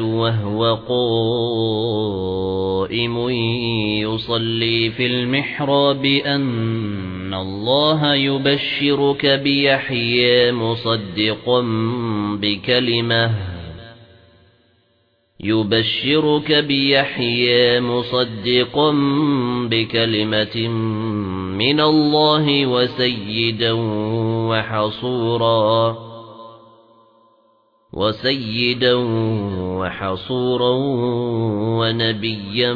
وَهُوَ قَائِمٌ يُصَلِّي فِي الْمِحْرَابِ أَنَّ اللَّهَ يُبَشِّرُكَ بِيَحْيَى مُصَدِّقًا بِكَلِمَةٍ يُبَشِّرُكَ بِيَحْيَى مُصَدِّقًا بِكَلِمَةٍ مِنَ اللَّهِ وَسَيِّدًا وَحَصُورًا وَسَيِّدًا وَحَصُورًا وَنَبِيًّا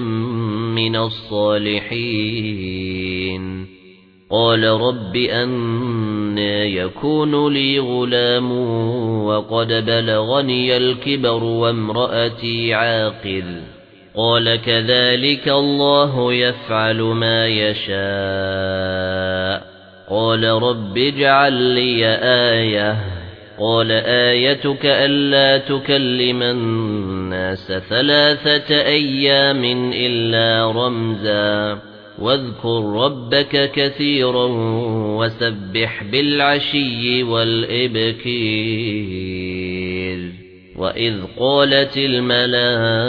مِنَ الصَّالِحِينَ. قَالَ رَبِّ أَنَّى يَكُونُ لِي غُلَامٌ وَقَدْ بَلَغَنِيَ الْكِبَرُ وَامْرَأَتِي عَاقِرٌ قَالَ كَذَلِكَ اللَّهُ يَفْعَلُ مَا يَشَاءُ. قَالَ رَبِّ اجْعَل لِّي آيَةً قَالَ آيَتُكَ أَلَّا تُكَلِّمَ النَّاسَ ثَلَاثَةَ أَيَّامٍ إِلَّا رَمْزًا واذكر ربك كثيرا وسبح بالعشي والإبكير وإذ قالت الملائكة